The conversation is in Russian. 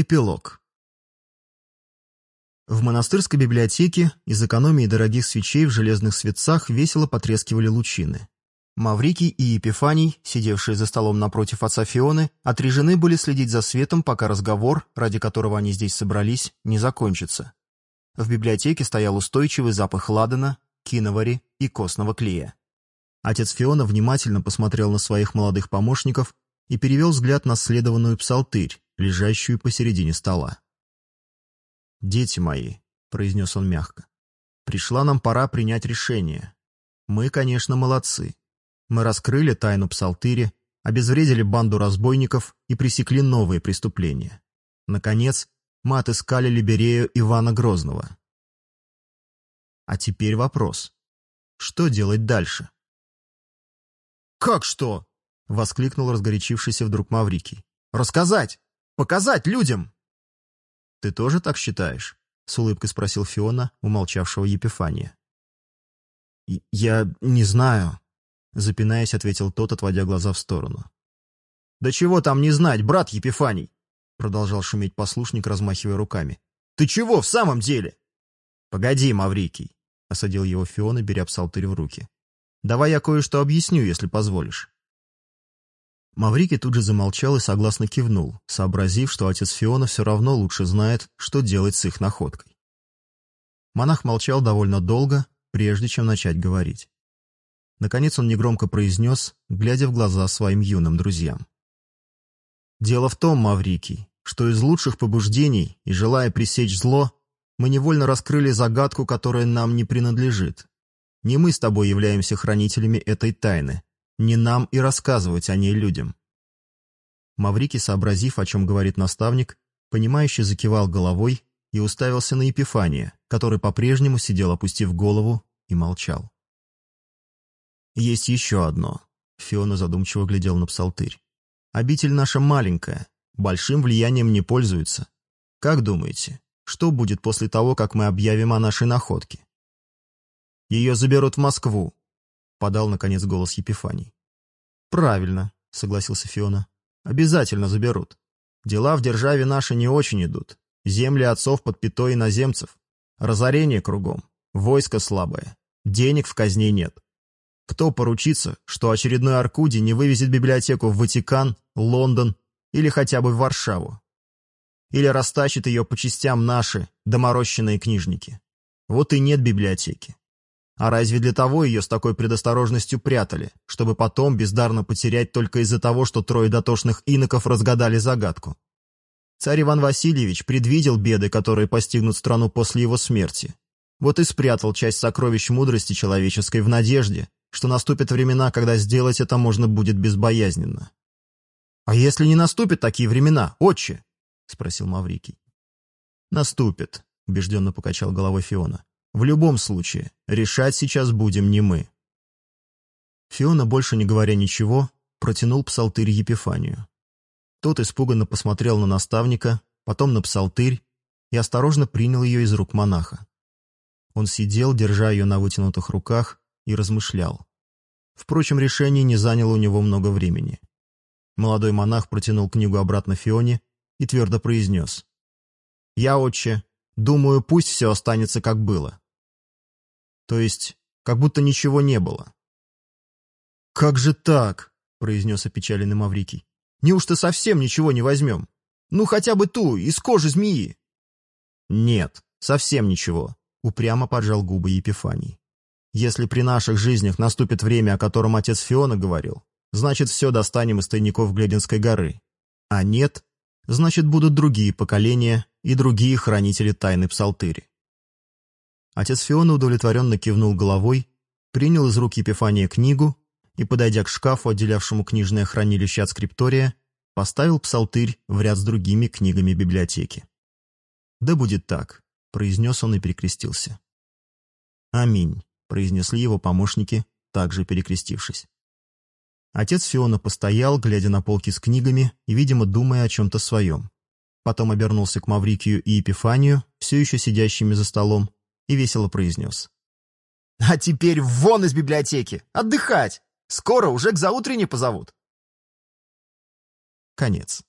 Эпилог. В монастырской библиотеке из экономии дорогих свечей в железных светцах весело потрескивали лучины. Маврикий и Епифаний, сидевшие за столом напротив отца Фионы, отрежены были следить за светом, пока разговор, ради которого они здесь собрались, не закончится. В библиотеке стоял устойчивый запах ладана, киновари и костного клея. Отец Фиона внимательно посмотрел на своих молодых помощников и перевел взгляд на следованную псалтырь, лежащую посередине стола. «Дети мои», — произнес он мягко, — «пришла нам пора принять решение. Мы, конечно, молодцы. Мы раскрыли тайну псалтыри, обезвредили банду разбойников и пресекли новые преступления. Наконец, мы отыскали Либерею Ивана Грозного. А теперь вопрос. Что делать дальше? «Как что?» — воскликнул разгорячившийся вдруг Маврикий. «Рассказать! Показать людям!» «Ты тоже так считаешь?» — с улыбкой спросил Фиона, умолчавшего Епифания. «Я не знаю», — запинаясь, ответил тот, отводя глаза в сторону. «Да чего там не знать, брат Епифаний?» — продолжал шуметь послушник, размахивая руками. «Ты чего в самом деле?» «Погоди, Маврикий», — осадил его Фиона, беря псалтырь в руки. «Давай я кое-что объясню, если позволишь». Маврикий тут же замолчал и согласно кивнул, сообразив, что отец Фиона все равно лучше знает, что делать с их находкой. Монах молчал довольно долго, прежде чем начать говорить. Наконец он негромко произнес, глядя в глаза своим юным друзьям. «Дело в том, Маврикий, что из лучших побуждений и желая пресечь зло, мы невольно раскрыли загадку, которая нам не принадлежит. Не мы с тобой являемся хранителями этой тайны, не нам и рассказывать о ней людям. Маврикий, сообразив, о чем говорит наставник, понимающе закивал головой и уставился на Епифания, который по-прежнему сидел, опустив голову, и молчал. «Есть еще одно», — Фиона задумчиво глядел на псалтырь. «Обитель наша маленькая, большим влиянием не пользуется. Как думаете, что будет после того, как мы объявим о нашей находке?» «Ее заберут в Москву», — подал, наконец, голос Епифаний. «Правильно», — согласился Фиона. «Обязательно заберут. Дела в державе наши не очень идут. Земли отцов под пятой иноземцев. Разорение кругом. Войско слабое. Денег в казне нет. Кто поручится, что очередной Аркуди не вывезет библиотеку в Ватикан, Лондон или хотя бы в Варшаву? Или растащит ее по частям наши, доморощенные книжники? Вот и нет библиотеки. А разве для того ее с такой предосторожностью прятали, чтобы потом бездарно потерять только из-за того, что трое дотошных иноков разгадали загадку? Царь Иван Васильевич предвидел беды, которые постигнут страну после его смерти. Вот и спрятал часть сокровищ мудрости человеческой в надежде, что наступят времена, когда сделать это можно будет безбоязненно. «А если не наступят такие времена, отче?» — спросил Маврикий. «Наступят», — убежденно покачал головой Фиона. В любом случае, решать сейчас будем не мы. Фиона, больше не говоря ничего, протянул псалтырь Епифанию. Тот испуганно посмотрел на наставника, потом на псалтырь и осторожно принял ее из рук монаха. Он сидел, держа ее на вытянутых руках, и размышлял. Впрочем, решение не заняло у него много времени. Молодой монах протянул книгу обратно Фионе и твердо произнес. «Я, отче, Думаю, пусть все останется как было. То есть, как будто ничего не было. «Как же так?» — произнес опечаленный Маврикий. «Неужто совсем ничего не возьмем? Ну, хотя бы ту, из кожи змеи!» «Нет, совсем ничего», — упрямо поджал губы Епифаний. «Если при наших жизнях наступит время, о котором отец Фиона говорил, значит, все достанем из тайников Глединской горы. А нет, значит, будут другие поколения, и другие хранители тайны псалтыри. Отец Фиона удовлетворенно кивнул головой, принял из рук Епифания книгу и, подойдя к шкафу, отделявшему книжное хранилище от скриптория, поставил псалтырь в ряд с другими книгами библиотеки. «Да будет так», — произнес он и перекрестился. «Аминь», — произнесли его помощники, также перекрестившись. Отец Фиона постоял, глядя на полки с книгами и, видимо, думая о чем-то своем потом обернулся к Маврикию и Епифанию, все еще сидящими за столом, и весело произнес. «А теперь вон из библиотеки! Отдыхать! Скоро уже к заутренне позовут!» Конец.